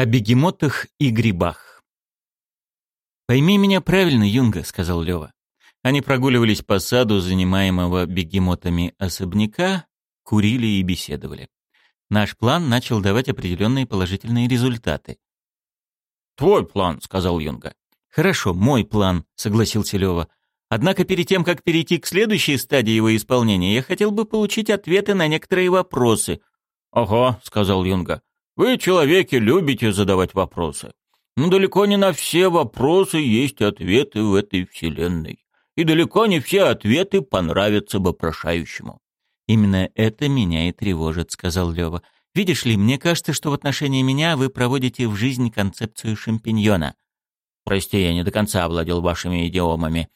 О бегемотах и грибах. «Пойми меня правильно, Юнга», — сказал Лёва. Они прогуливались по саду, занимаемого бегемотами особняка, курили и беседовали. Наш план начал давать определенные положительные результаты. «Твой план», — сказал Юнга. «Хорошо, мой план», — согласился Лёва. «Однако перед тем, как перейти к следующей стадии его исполнения, я хотел бы получить ответы на некоторые вопросы». «Ага», — сказал Юнга. «Вы, человеки, любите задавать вопросы. Но далеко не на все вопросы есть ответы в этой вселенной. И далеко не все ответы понравятся вопрошающему». «Именно это меня и тревожит», — сказал Лёва. «Видишь ли, мне кажется, что в отношении меня вы проводите в жизнь концепцию шампиньона». «Прости, я не до конца овладел вашими идиомами».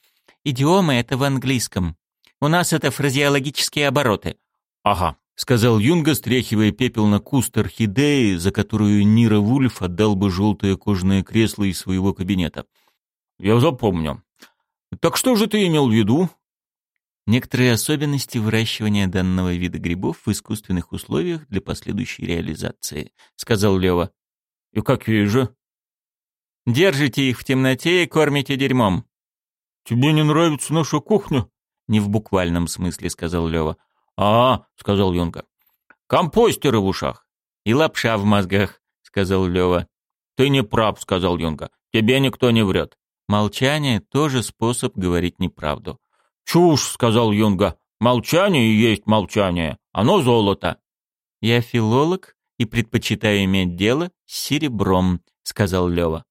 «Идиомы — это в английском. У нас это фразеологические обороты». «Ага», — сказал Юнга, стряхивая пепел на куст орхидеи, за которую Нира Вульф отдал бы желтое кожаное кресло из своего кабинета. «Я запомню. Так что же ты имел в виду?» Некоторые особенности выращивания данного вида грибов в искусственных условиях для последующей реализации, сказал Лева. И какие же? Держите их в темноте и кормите дерьмом. Тебе не нравится наша кухня? Не в буквальном смысле, сказал Лева. А, сказал Юнга. Компостеры в ушах. И лапша в мозгах, сказал Лева. Ты не прав, сказал Юнга. Тебе никто не врет. Молчание тоже способ говорить неправду. «Чушь», — сказал Юнга. «Молчание и есть молчание. Оно золото». «Я филолог и предпочитаю иметь дело с серебром», — сказал Лёва.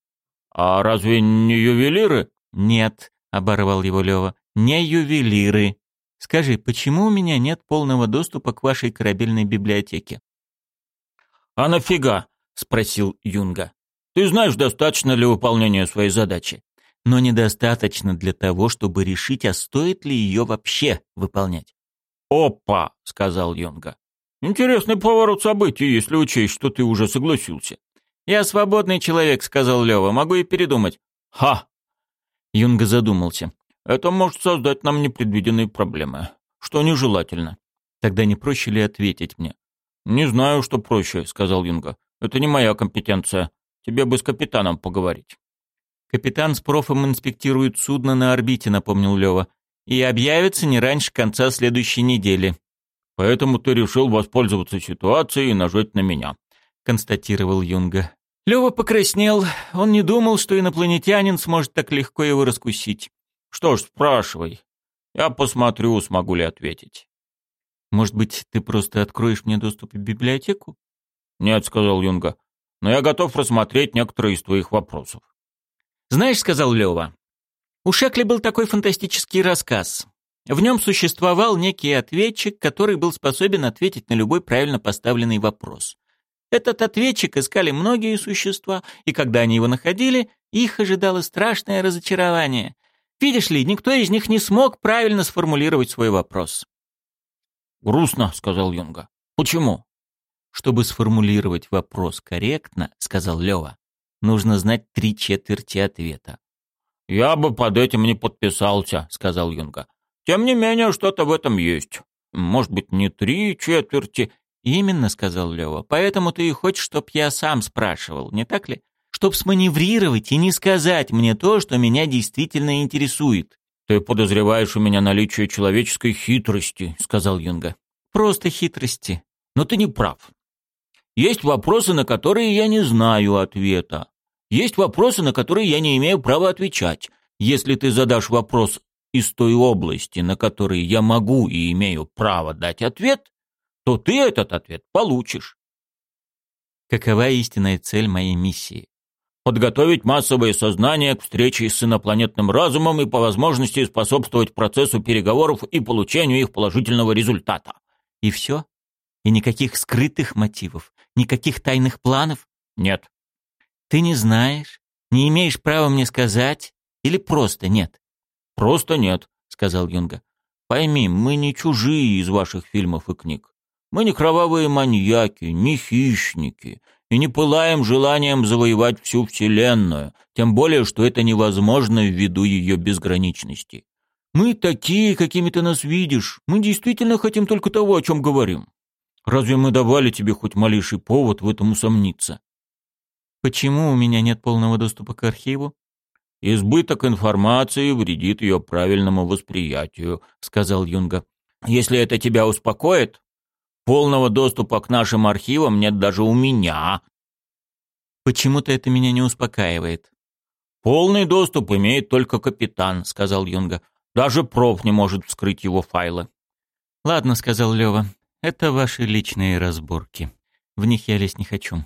«А разве не ювелиры?» «Нет», — оборвал его Лёва, — «не ювелиры. Скажи, почему у меня нет полного доступа к вашей корабельной библиотеке?» «А нафига?» — спросил Юнга. «Ты знаешь, достаточно для выполнения своей задачи но недостаточно для того, чтобы решить, а стоит ли ее вообще выполнять. «Опа!» — сказал Йонга. «Интересный поворот событий, если учесть, что ты уже согласился». «Я свободный человек», — сказал Лева. «Могу и передумать». «Ха!» Юнга задумался. «Это может создать нам непредвиденные проблемы, что нежелательно». «Тогда не проще ли ответить мне?» «Не знаю, что проще», — сказал Юнга. «Это не моя компетенция. Тебе бы с капитаном поговорить». Капитан с профом инспектирует судно на орбите, напомнил Лева. И объявится не раньше конца следующей недели. Поэтому ты решил воспользоваться ситуацией и нажать на меня, констатировал Юнга. Лева покраснел. Он не думал, что инопланетянин сможет так легко его раскусить. Что ж, спрашивай. Я посмотрю, смогу ли ответить. Может быть, ты просто откроешь мне доступ в библиотеку? Нет, сказал Юнга. Но я готов рассмотреть некоторые из твоих вопросов. «Знаешь, — сказал Лева, — у Шекли был такой фантастический рассказ. В нем существовал некий ответчик, который был способен ответить на любой правильно поставленный вопрос. Этот ответчик искали многие существа, и когда они его находили, их ожидало страшное разочарование. Видишь ли, никто из них не смог правильно сформулировать свой вопрос. «Грустно», — сказал Юнга. «Почему?» «Чтобы сформулировать вопрос корректно», — сказал Лева, нужно знать три четверти ответа. «Я бы под этим не подписался», — сказал Юнга. «Тем не менее, что-то в этом есть. Может быть, не три четверти». «Именно», — сказал Лева. «Поэтому ты и хочешь, чтоб я сам спрашивал, не так ли? Чтоб сманеврировать и не сказать мне то, что меня действительно интересует». «Ты подозреваешь у меня наличие человеческой хитрости», — сказал Юнга. «Просто хитрости. Но ты не прав. Есть вопросы, на которые я не знаю ответа. Есть вопросы, на которые я не имею права отвечать. Если ты задашь вопрос из той области, на который я могу и имею право дать ответ, то ты этот ответ получишь. Какова истинная цель моей миссии? Подготовить массовое сознание к встрече с инопланетным разумом и по возможности способствовать процессу переговоров и получению их положительного результата. И все? И никаких скрытых мотивов? Никаких тайных планов? Нет. Ты не знаешь, не имеешь права мне сказать или просто нет? Просто нет, сказал Юнга. Пойми, мы не чужие из ваших фильмов и книг. Мы не кровавые маньяки, не хищники, и не пылаем желанием завоевать всю Вселенную, тем более, что это невозможно ввиду ее безграничности. Мы такие, какими ты нас видишь. Мы действительно хотим только того, о чем говорим. Разве мы давали тебе хоть малейший повод в этом усомниться? Почему у меня нет полного доступа к архиву? Избыток информации вредит ее правильному восприятию, сказал Юнга. Если это тебя успокоит, полного доступа к нашим архивам нет даже у меня. Почему-то это меня не успокаивает. Полный доступ имеет только капитан, сказал Юнга. Даже проф не может вскрыть его файлы. Ладно, сказал Лева. Это ваши личные разборки. В них я лезть не хочу.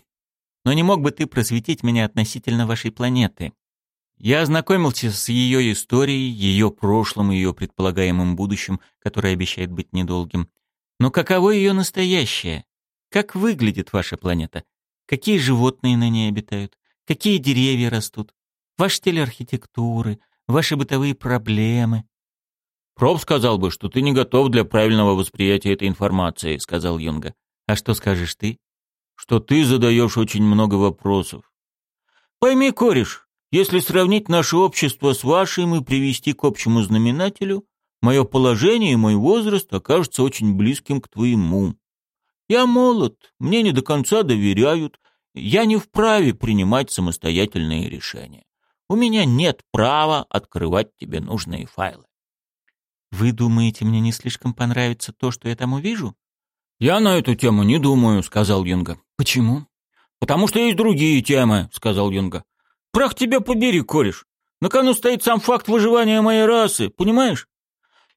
Но не мог бы ты просветить меня относительно вашей планеты? Я ознакомился с ее историей, ее прошлым и ее предполагаемым будущим, которое обещает быть недолгим. Но каково ее настоящее? Как выглядит ваша планета? Какие животные на ней обитают? Какие деревья растут? Ваш стиль архитектуры, ваши бытовые проблемы. «Проб сказал бы, что ты не готов для правильного восприятия этой информации», — сказал Юнга. «А что скажешь ты?» «Что ты задаешь очень много вопросов». «Пойми, кореш, если сравнить наше общество с вашим и привести к общему знаменателю, мое положение и мой возраст окажутся очень близким к твоему. Я молод, мне не до конца доверяют, я не вправе принимать самостоятельные решения. У меня нет права открывать тебе нужные файлы. Вы думаете, мне не слишком понравится то, что я там увижу? Я на эту тему не думаю, сказал Юнга. Почему? Потому что есть другие темы, сказал Юнга. Прах тебя побери, кореш. На кону стоит сам факт выживания моей расы, понимаешь?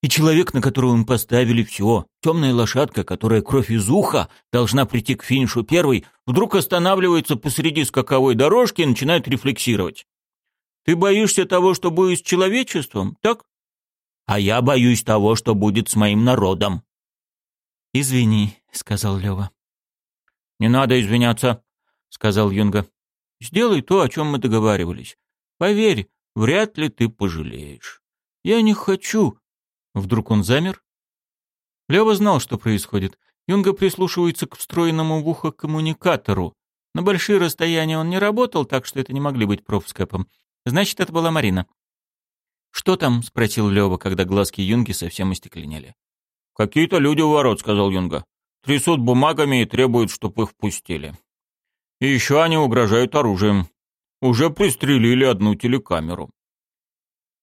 И человек, на которого мы поставили все, темная лошадка, которая кровь из уха, должна прийти к финишу первой, вдруг останавливается посреди скаковой дорожки и начинает рефлексировать. Ты боишься того, что будет с человечеством, так? А я боюсь того, что будет с моим народом. «Извини», — сказал Лева. «Не надо извиняться», — сказал Юнга. «Сделай то, о чем мы договаривались. Поверь, вряд ли ты пожалеешь. Я не хочу, Вдруг он замер? Лева знал, что происходит. Юнга прислушивается к встроенному в ухо коммуникатору. На большие расстояния он не работал, так что это не могли быть профскэпом. Значит, это была Марина. «Что там?» — спросил Лева, когда глазки Юнги совсем остекленели. «Какие-то люди у ворот», — сказал Юнга. «Трясут бумагами и требуют, чтобы их впустили. И еще они угрожают оружием. Уже пристрелили одну телекамеру».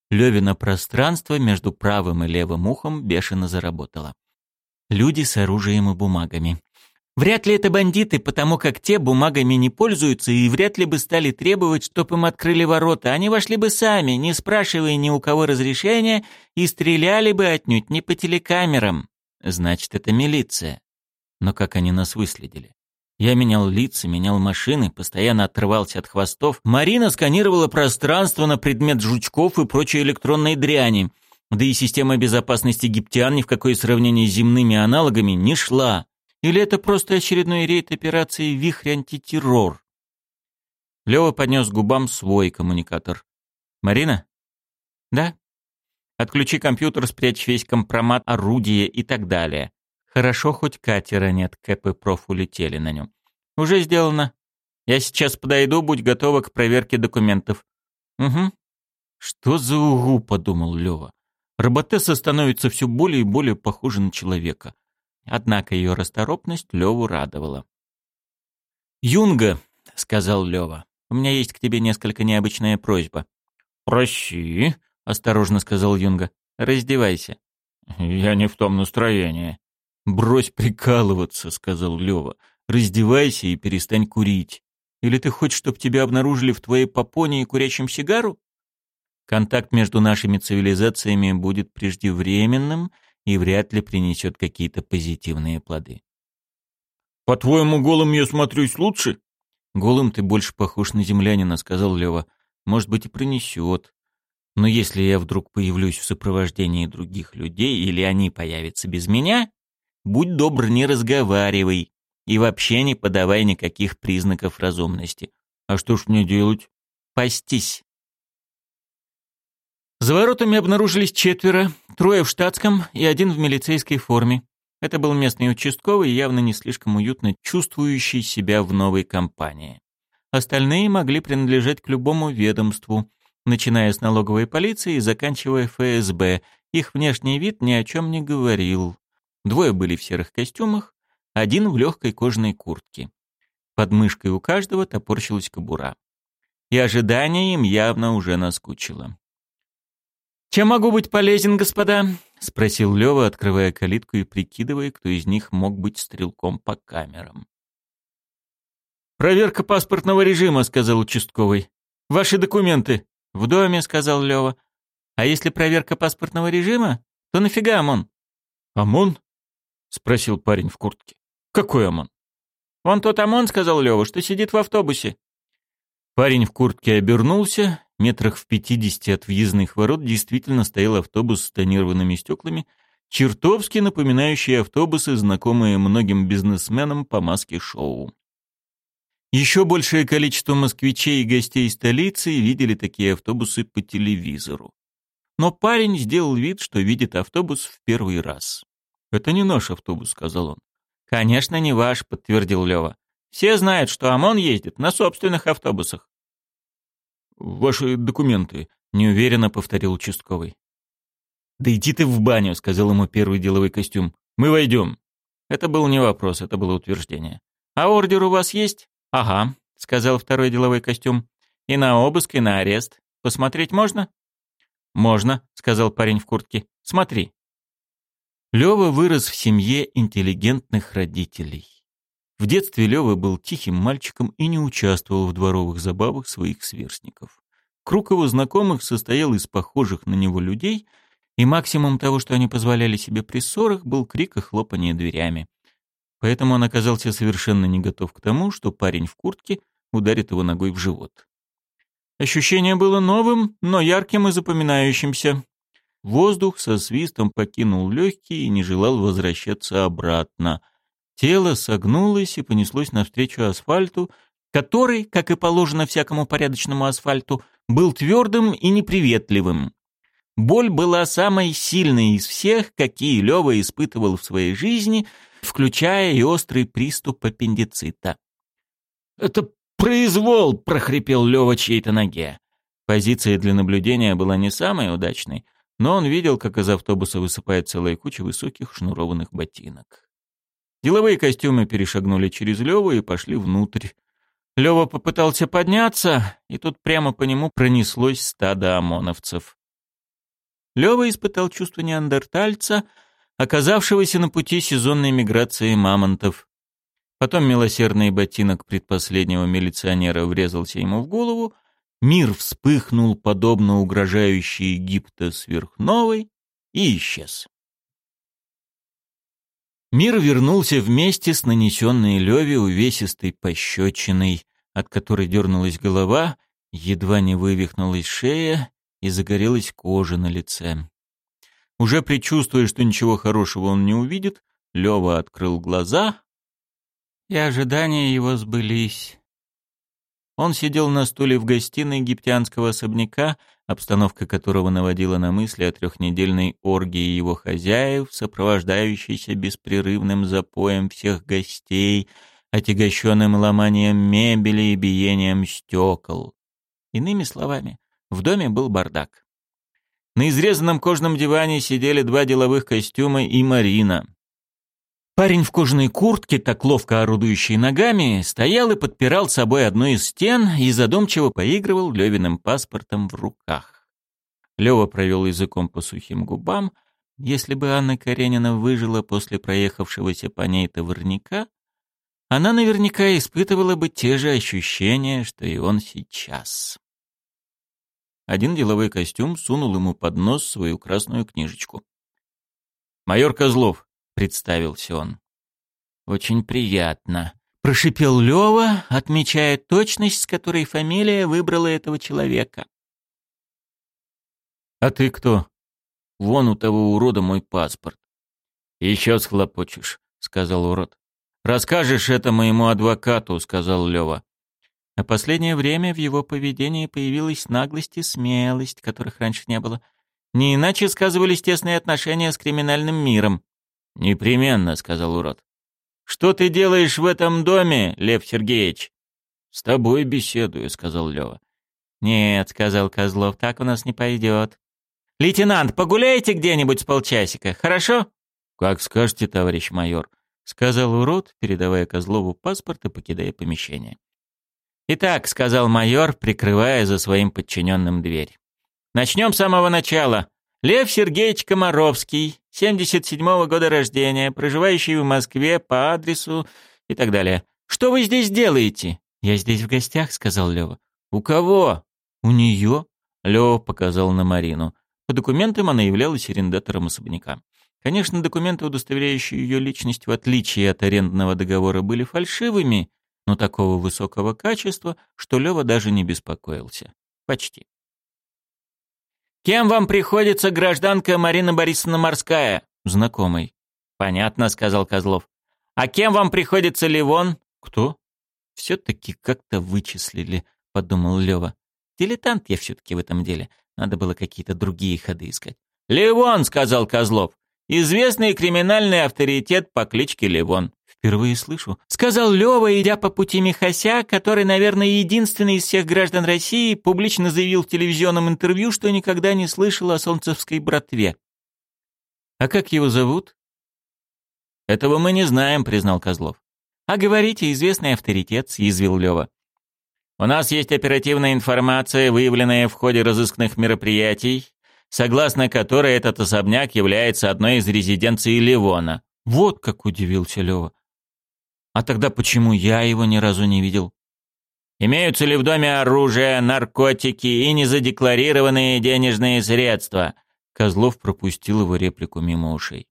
Левина пространство между правым и левым ухом бешено заработало. Люди с оружием и бумагами. Вряд ли это бандиты, потому как те бумагами не пользуются и вряд ли бы стали требовать, чтобы им открыли ворота. Они вошли бы сами, не спрашивая ни у кого разрешения, и стреляли бы отнюдь не по телекамерам. Значит, это милиция. Но как они нас выследили? Я менял лица, менял машины, постоянно отрывался от хвостов. Марина сканировала пространство на предмет жучков и прочей электронной дряни. Да и система безопасности египтян ни в какое сравнение с земными аналогами не шла. Или это просто очередной рейд операции «Вихрь антитеррор»? Лёва поднес к губам свой коммуникатор. «Марина?» «Да?» «Отключи компьютер, спрячь весь компромат, орудие и так далее. Хорошо, хоть катера нет, Кэп и проф улетели на нем. Уже сделано. Я сейчас подойду, будь готова к проверке документов. Угу. Что за угу, подумал Лева. Роботесса становится все более и более похожа на человека. Однако ее расторопность Леву радовала. «Юнга», — сказал Лева, — «у меня есть к тебе несколько необычная просьба». «Проси», — осторожно сказал Юнга. «Раздевайся». «Я не в том настроении». «Брось прикалываться», — сказал Лёва. «Раздевайся и перестань курить. Или ты хочешь, чтобы тебя обнаружили в твоей попоне и курящем сигару? Контакт между нашими цивилизациями будет преждевременным и вряд ли принесет какие-то позитивные плоды». «По-твоему, голым я смотрюсь лучше?» «Голым ты больше похож на землянина», — сказал Лёва. «Может быть, и принесет. Но если я вдруг появлюсь в сопровождении других людей, или они появятся без меня, Будь добр, не разговаривай. И вообще не подавай никаких признаков разумности. А что ж мне делать? Пастись. За воротами обнаружились четверо, трое в штатском и один в милицейской форме. Это был местный участковый, явно не слишком уютно чувствующий себя в новой компании. Остальные могли принадлежать к любому ведомству, начиная с налоговой полиции и заканчивая ФСБ. Их внешний вид ни о чем не говорил. Двое были в серых костюмах, один в легкой кожаной куртке. Под мышкой у каждого топорщилась кобура. И ожидание им явно уже наскучило. «Чем могу быть полезен, господа?» — спросил Лёва, открывая калитку и прикидывая, кто из них мог быть стрелком по камерам. «Проверка паспортного режима», — сказал участковый. «Ваши документы». «В доме», — сказал Лёва. «А если проверка паспортного режима, то нафига ОМОН?» «ОМОН?» — спросил парень в куртке. «Какой ОМОН?» «Вон тот ОМОН», — сказал Лёва, — «что сидит в автобусе». Парень в куртке обернулся. Метрах в пятидесяти от въездных ворот действительно стоял автобус с тонированными стеклами, чертовски напоминающий автобусы, знакомые многим бизнесменам по маске шоу. Еще большее количество москвичей и гостей столицы видели такие автобусы по телевизору. Но парень сделал вид, что видит автобус в первый раз. «Это не наш автобус», — сказал он. «Конечно, не ваш», — подтвердил Лева. «Все знают, что ОМОН ездит на собственных автобусах». «Ваши документы», — неуверенно повторил участковый. «Да иди ты в баню», — сказал ему первый деловой костюм. «Мы войдем». Это был не вопрос, это было утверждение. «А ордер у вас есть?» «Ага», — сказал второй деловой костюм. «И на обыск, и на арест. Посмотреть можно?» «Можно», — сказал парень в куртке. «Смотри». Лёва вырос в семье интеллигентных родителей. В детстве Лёва был тихим мальчиком и не участвовал в дворовых забавах своих сверстников. Круг его знакомых состоял из похожих на него людей, и максимум того, что они позволяли себе при ссорах, был крик и хлопанье дверями. Поэтому он оказался совершенно не готов к тому, что парень в куртке ударит его ногой в живот. Ощущение было новым, но ярким и запоминающимся. Воздух со свистом покинул легкие и не желал возвращаться обратно. Тело согнулось и понеслось навстречу асфальту, который, как и положено всякому порядочному асфальту, был твердым и неприветливым. Боль была самой сильной из всех, какие Лёва испытывал в своей жизни, включая и острый приступ аппендицита. «Это произвол!» — прохрипел Лёва чьей-то ноге. Позиция для наблюдения была не самой удачной, но он видел, как из автобуса высыпает целая куча высоких шнурованных ботинок. Деловые костюмы перешагнули через Лёву и пошли внутрь. Лёва попытался подняться, и тут прямо по нему пронеслось стадо ОМОНовцев. Лёва испытал чувство неандертальца, оказавшегося на пути сезонной миграции мамонтов. Потом милосердный ботинок предпоследнего милиционера врезался ему в голову, мир вспыхнул, подобно угрожающей Египта сверхновой, и исчез. Мир вернулся вместе с нанесенной Леве увесистой пощечиной, от которой дернулась голова, едва не вывихнулась шея и загорелась кожа на лице. Уже предчувствуя, что ничего хорошего он не увидит, Лева открыл глаза, и ожидания его сбылись. Он сидел на стуле в гостиной египтянского особняка, обстановка которого наводила на мысли о трехнедельной оргии его хозяев, сопровождающейся беспрерывным запоем всех гостей, отягощенным ломанием мебели и биением стекол. Иными словами, в доме был бардак. На изрезанном кожаном диване сидели два деловых костюма и Марина. Парень в кожаной куртке, так ловко орудующий ногами, стоял и подпирал собой одну из стен и задумчиво поигрывал Левиным паспортом в руках. Лева провел языком по сухим губам. Если бы Анна Каренина выжила после проехавшегося по ней товарника, она наверняка испытывала бы те же ощущения, что и он сейчас. Один деловой костюм сунул ему под нос свою красную книжечку. «Майор Козлов», — представился он. «Очень приятно», — прошипел Лёва, отмечая точность, с которой фамилия выбрала этого человека. «А ты кто?» «Вон у того урода мой паспорт». «Еще схлопочешь», — сказал урод. «Расскажешь это моему адвокату», — сказал Лёва. А последнее время в его поведении появилась наглость и смелость, которых раньше не было. Не иначе сказывались тесные отношения с криминальным миром. «Непременно», — сказал урод. «Что ты делаешь в этом доме, Лев Сергеевич?» «С тобой беседую», — сказал Лева. «Нет», — сказал Козлов, — «так у нас не пойдет». «Лейтенант, погуляйте где-нибудь с полчасика, хорошо?» «Как скажете, товарищ майор», сказал урод, передавая Козлову паспорт и покидая помещение. «Итак», — сказал майор, прикрывая за своим подчиненным дверь. «Начнем с самого начала. Лев Сергеевич Комаровский, 77-го года рождения, проживающий в Москве по адресу и так далее. Что вы здесь делаете?» «Я здесь в гостях», — сказал Лева. «У кого?» «У нее», — Лева показал на Марину. По документам она являлась арендатором особняка. Конечно, документы, удостоверяющие ее личность, в отличие от арендного договора, были фальшивыми, но такого высокого качества, что Лева даже не беспокоился. Почти. «Кем вам приходится гражданка Марина Борисовна Морская?» «Знакомый». «Понятно», — сказал Козлов. «А кем вам приходится Ливон?» «Кто?» «Все-таки как-то вычислили», — подумал Лева. «Дилетант я все-таки в этом деле. Надо было какие-то другие ходы искать». «Ливон», — сказал Козлов. «Известный криминальный авторитет по кличке Ливон». «Впервые слышу», — сказал Лева, идя по пути Михася, который, наверное, единственный из всех граждан России, публично заявил в телевизионном интервью, что никогда не слышал о солнцевской братве. «А как его зовут?» «Этого мы не знаем», — признал Козлов. «А говорите, известный авторитет», — съязвил Лева. «У нас есть оперативная информация, выявленная в ходе разыскных мероприятий, согласно которой этот особняк является одной из резиденций Ливона». «Вот как удивился Лева. А тогда почему я его ни разу не видел? Имеются ли в доме оружие, наркотики и незадекларированные денежные средства? Козлов пропустил его реплику мимо ушей.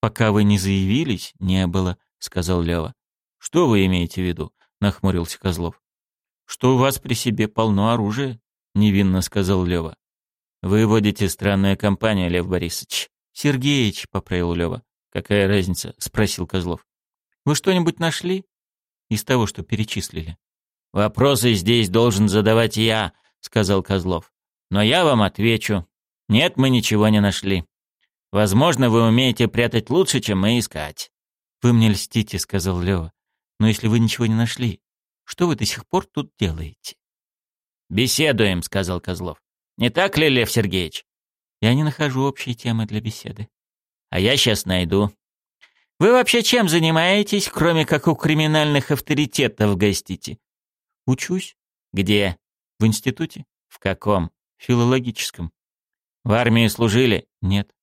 Пока вы не заявились, не было, сказал Лева. Что вы имеете в виду? нахмурился Козлов. Что у вас при себе полно оружия, невинно сказал Лева. Вы водите странную компанию, Лев Борисович. Сергеич, поправил Лева. Какая разница? спросил Козлов. Вы что-нибудь нашли из того, что перечислили? Вопросы здесь должен задавать я, сказал Козлов. Но я вам отвечу. Нет, мы ничего не нашли. Возможно, вы умеете прятать лучше, чем мы искать. Вы мне льстите, сказал Лева. Но если вы ничего не нашли, что вы до сих пор тут делаете? Беседуем, сказал Козлов. Не так ли, Лев Сергеевич? Я не нахожу общей темы для беседы. А я сейчас найду. Вы вообще чем занимаетесь, кроме как у криминальных авторитетов гостите? Учусь. Где? В институте. В каком? Филологическом. В армии служили? Нет.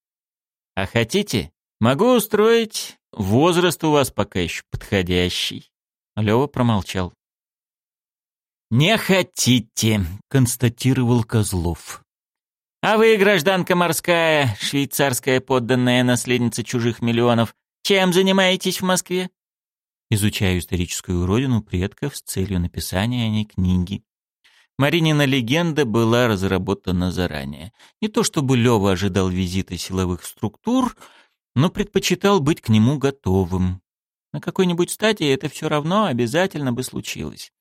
А хотите? Могу устроить. Возраст у вас пока еще подходящий. Лёва промолчал. «Не хотите», — констатировал Козлов. «А вы, гражданка морская, швейцарская подданная наследница чужих миллионов, чем занимаетесь в Москве? Изучаю историческую родину предков с целью написания о ней книги. Маринина легенда была разработана заранее. Не то чтобы Лёва ожидал визита силовых структур, но предпочитал быть к нему готовым. На какой-нибудь стадии это все равно обязательно бы случилось.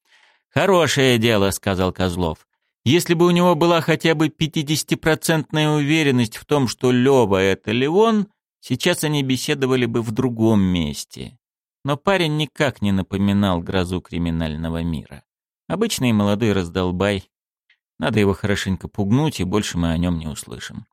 «Хорошее дело», — сказал Козлов. «Если бы у него была хотя бы пятидесятипроцентная уверенность в том, что Лёва — это Леон, Сейчас они беседовали бы в другом месте. Но парень никак не напоминал грозу криминального мира. Обычный молодой раздолбай. Надо его хорошенько пугнуть, и больше мы о нем не услышим.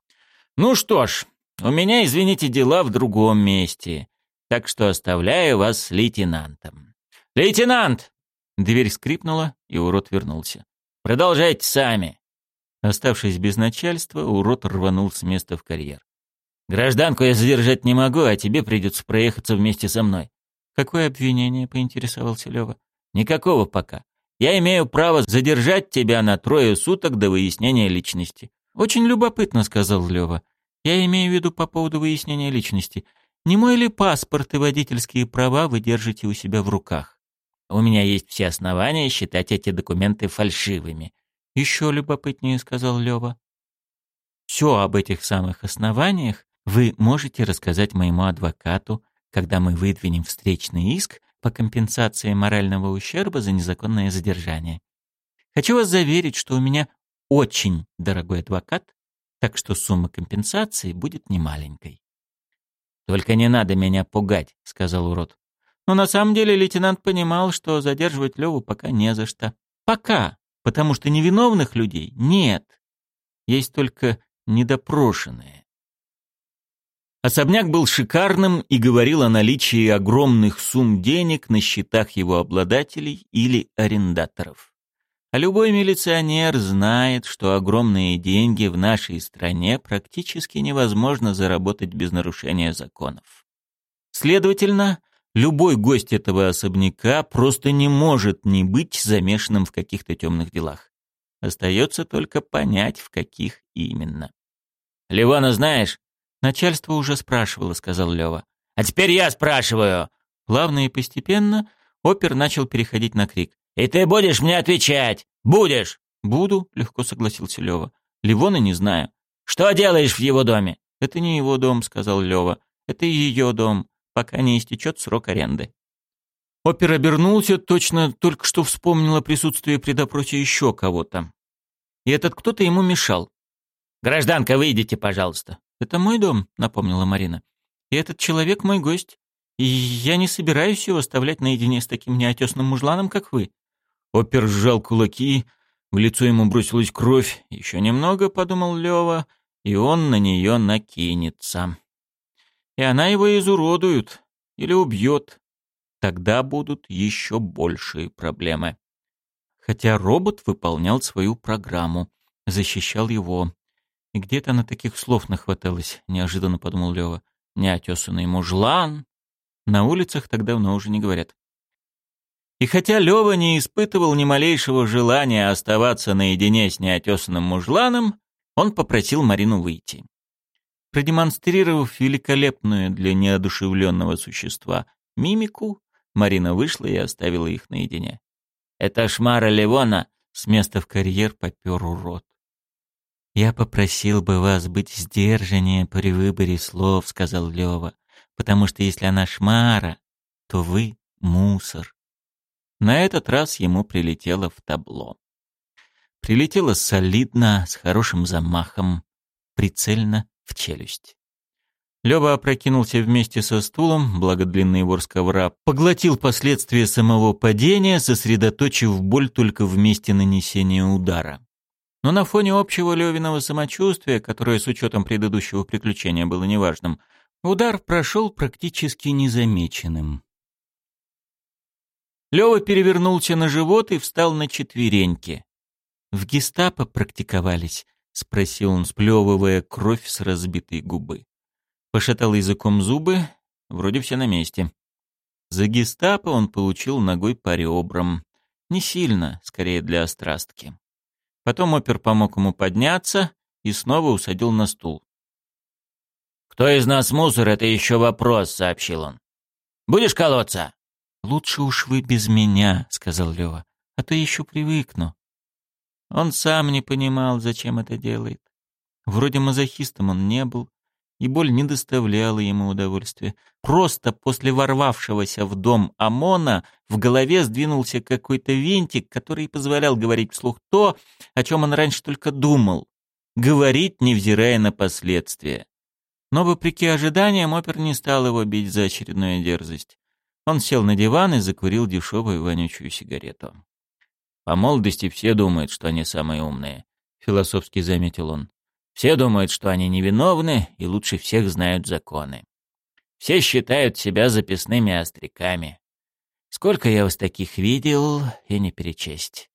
Ну что ж, у меня, извините, дела в другом месте. Так что оставляю вас с лейтенантом. Лейтенант! Дверь скрипнула, и урод вернулся. Продолжайте сами. Оставшись без начальства, урод рванул с места в карьер. Гражданку я задержать не могу, а тебе придется проехаться вместе со мной. Какое обвинение, поинтересовался Лева. Никакого пока. Я имею право задержать тебя на трое суток до выяснения личности. Очень любопытно, сказал Лева. Я имею в виду по поводу выяснения личности. Не мой ли паспорт и водительские права вы держите у себя в руках? У меня есть все основания считать эти документы фальшивыми. Еще любопытнее, сказал Лева. Все об этих самых основаниях вы можете рассказать моему адвокату, когда мы выдвинем встречный иск по компенсации морального ущерба за незаконное задержание. Хочу вас заверить, что у меня очень дорогой адвокат, так что сумма компенсации будет немаленькой. «Только не надо меня пугать», — сказал урод. Но на самом деле лейтенант понимал, что задерживать Леву пока не за что. Пока, потому что невиновных людей нет. Есть только недопрошенные. Особняк был шикарным и говорил о наличии огромных сумм денег на счетах его обладателей или арендаторов. А любой милиционер знает, что огромные деньги в нашей стране практически невозможно заработать без нарушения законов. Следовательно, любой гость этого особняка просто не может не быть замешанным в каких-то темных делах. Остается только понять, в каких именно. «Ливана знаешь?» «Начальство уже спрашивало», — сказал Лёва. «А теперь я спрашиваю!» Плавно и постепенно опер начал переходить на крик. «И ты будешь мне отвечать? Будешь?» «Буду», — легко согласился Лёва. «Ливона не знаю». «Что делаешь в его доме?» «Это не его дом», — сказал Лёва. «Это её дом, пока не истечет срок аренды». Опер обернулся, точно только что вспомнил о присутствии при допросе еще кого-то. И этот кто-то ему мешал. «Гражданка, выйдите, пожалуйста». «Это мой дом», — напомнила Марина. «И этот человек мой гость. И я не собираюсь его оставлять наедине с таким неотесным мужланом, как вы». Опер сжал кулаки, в лицо ему бросилась кровь. «Еще немного», — подумал Лева, — «и он на нее накинется». И она его изуродует или убьет. Тогда будут еще большие проблемы. Хотя робот выполнял свою программу, защищал его. И где-то на таких слов нахваталось, неожиданно подумал Лёва. Неотесанный мужлан. На улицах так давно уже не говорят. И хотя Лёва не испытывал ни малейшего желания оставаться наедине с неотесанным мужланом, он попросил Марину выйти. Продемонстрировав великолепную для неодушевленного существа мимику, Марина вышла и оставила их наедине. «Это шмара Ливона!» — с места в карьер попер урод. «Я попросил бы вас быть сдержаннее при выборе слов», — сказал Лёва, «потому что если она шмара, то вы — мусор». На этот раз ему прилетело в табло. Прилетело солидно, с хорошим замахом, прицельно в челюсть. Лёва опрокинулся вместе со стулом, благо длинный вор ковра, поглотил последствия самого падения, сосредоточив боль только в месте нанесения удара. Но на фоне общего Левиного самочувствия, которое с учетом предыдущего приключения было неважным, удар прошел практически незамеченным. Лева перевернулся на живот и встал на четвереньки. «В гестапо практиковались?» — спросил он, сплевывая кровь с разбитой губы. Пошатал языком зубы, вроде все на месте. За гестапо он получил ногой по ребрам. Не сильно, скорее для острастки. Потом опер помог ему подняться и снова усадил на стул. «Кто из нас мусор, это еще вопрос», — сообщил он. «Будешь колоться?» «Лучше уж вы без меня», — сказал Лева, — «а то еще привыкну». Он сам не понимал, зачем это делает. Вроде мазохистом он не был, и боль не доставляла ему удовольствия. Просто после ворвавшегося в дом ОМОНа в голове сдвинулся какой-то винтик, который позволял говорить вслух то, о чем он раньше только думал. Говорить, невзирая на последствия. Но, вопреки ожиданиям, опер не стал его бить за очередную дерзость. Он сел на диван и закурил дешевую вонючую сигарету. «По молодости все думают, что они самые умные», — философски заметил он. Все думают, что они невиновны и лучше всех знают законы. Все считают себя записными остряками. Сколько я вас таких видел, и не перечесть.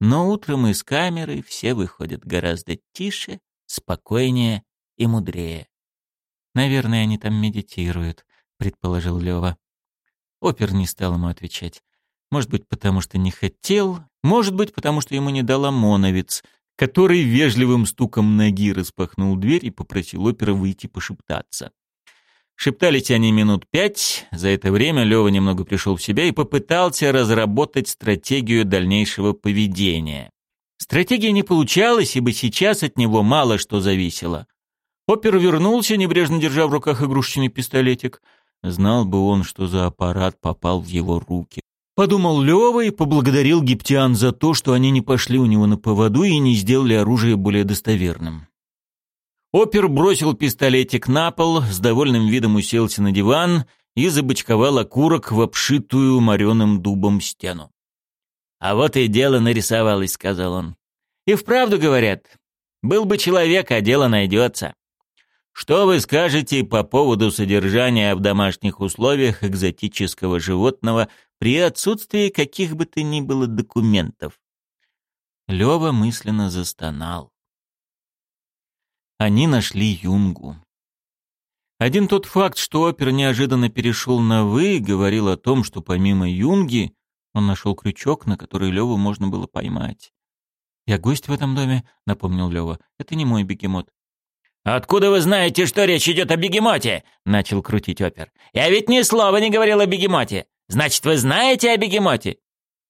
Но утром из камеры все выходят гораздо тише, спокойнее и мудрее. «Наверное, они там медитируют», — предположил Лёва. Опер не стал ему отвечать. Может быть, потому что не хотел, может быть, потому что ему не дал ОМОНовец, который вежливым стуком ноги распахнул дверь и попросил опера выйти пошептаться. Шептались они минут пять. За это время Лёва немного пришел в себя и попытался разработать стратегию дальнейшего поведения. Стратегия не получалась, ибо сейчас от него мало что зависело. Опер вернулся, небрежно держа в руках игрушечный пистолетик. Знал бы он, что за аппарат попал в его руки. Подумал Лёва и поблагодарил египтян за то, что они не пошли у него на поводу и не сделали оружие более достоверным. Опер бросил пистолетик на пол, с довольным видом уселся на диван и забочковал окурок в обшитую мореным дубом стену. «А вот и дело нарисовалось», — сказал он. «И вправду говорят, был бы человек, а дело найдется». Что вы скажете по поводу содержания в домашних условиях экзотического животного при отсутствии каких бы то ни было документов? Лёва мысленно застонал. Они нашли Юнгу. Один тот факт, что опер неожиданно перешел на «вы», говорил о том, что помимо Юнги он нашел крючок, на который Леву можно было поймать. «Я гость в этом доме», — напомнил Лева. «Это не мой бегемот. «Откуда вы знаете, что речь идет о бегемоте?» — начал крутить опер. «Я ведь ни слова не говорил о бегемоте. Значит, вы знаете о бегемоте?»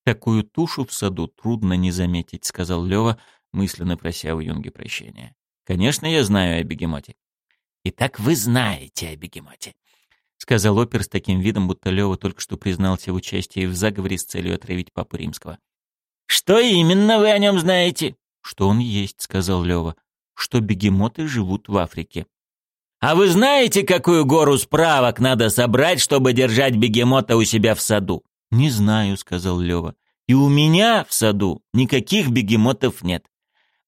«Такую тушу в саду трудно не заметить», — сказал Лева, мысленно прося у Юнги прощения. «Конечно, я знаю о бегемоте». «Итак, вы знаете о бегемоте», — сказал опер с таким видом, будто Лева только что признался в участии в заговоре с целью отравить Папу Римского. «Что именно вы о нем знаете?» «Что он есть», — сказал Лева что бегемоты живут в Африке. «А вы знаете, какую гору справок надо собрать, чтобы держать бегемота у себя в саду?» «Не знаю», — сказал Лева. «И у меня в саду никаких бегемотов нет.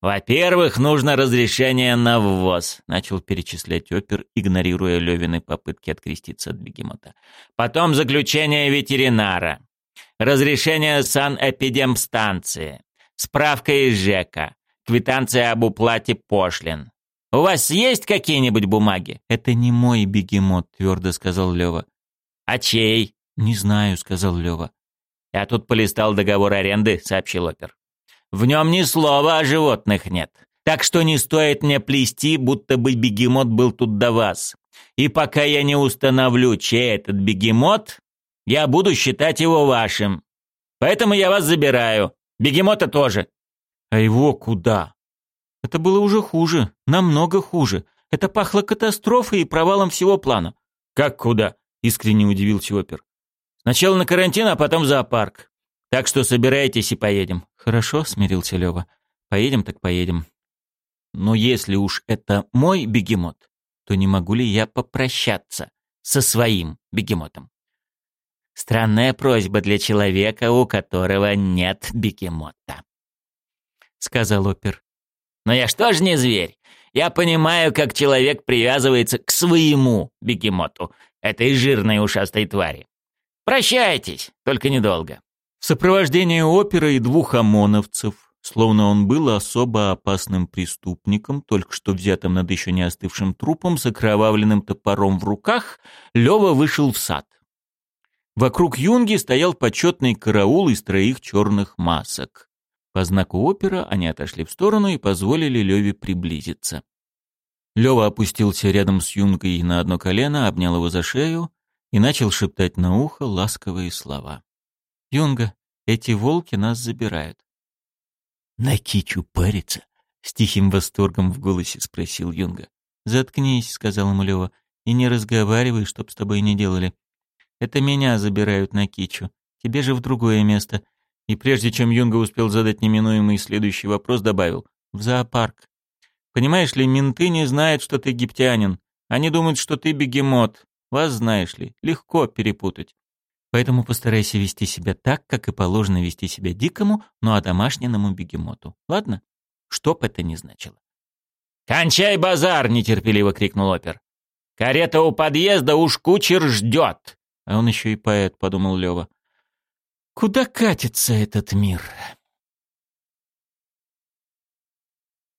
«Во-первых, нужно разрешение на ввоз», — начал перечислять опер, игнорируя Левины попытки откреститься от бегемота. «Потом заключение ветеринара, разрешение санэпидемстанции, справка из ЖЭКа, квитанция об уплате пошлин. У вас есть какие-нибудь бумаги? Это не мой бегемот, твердо сказал Лева. А чей? Не знаю, сказал Лева. Я тут полистал договор аренды, сообщил опер. В нем ни слова о животных нет. Так что не стоит мне плести, будто бы бегемот был тут до вас. И пока я не установлю, чей этот бегемот, я буду считать его вашим. Поэтому я вас забираю. Бегемота тоже. А его куда? Это было уже хуже, намного хуже. Это пахло катастрофой и провалом всего плана. Как куда? Искренне удивился опер. Сначала на карантин, а потом в зоопарк. Так что собирайтесь и поедем. Хорошо, смирился Лева. Поедем так поедем. Но если уж это мой бегемот, то не могу ли я попрощаться со своим бегемотом? Странная просьба для человека, у которого нет бегемота. — сказал опер. «Но я что ж не зверь? Я понимаю, как человек привязывается к своему бегемоту, этой жирной ушастой твари. Прощайтесь, только недолго». В сопровождении опера и двух ОМОНовцев, словно он был особо опасным преступником, только что взятым над еще не остывшим трупом с окровавленным топором в руках, Лева вышел в сад. Вокруг юнги стоял почетный караул из троих черных масок. По знаку опера они отошли в сторону и позволили Леве приблизиться. Лева опустился рядом с Юнгой на одно колено, обнял его за шею и начал шептать на ухо ласковые слова. «Юнга, эти волки нас забирают». «На кичу париться?» — с тихим восторгом в голосе спросил Юнга. «Заткнись», — сказал ему Лева, — «и не разговаривай, чтоб с тобой не делали. Это меня забирают на кичу. Тебе же в другое место. И прежде чем Юнга успел задать неминуемый следующий вопрос, добавил «в зоопарк». «Понимаешь ли, менты не знают, что ты египтянин. Они думают, что ты бегемот. Вас, знаешь ли, легко перепутать. Поэтому постарайся вести себя так, как и положено вести себя дикому, но одомашненному бегемоту. Ладно? Что бы это ни значило». «Кончай базар!» — нетерпеливо крикнул опер. «Карета у подъезда, уж кучер ждет!» А он еще и поэт, подумал Лева. Куда катится этот мир?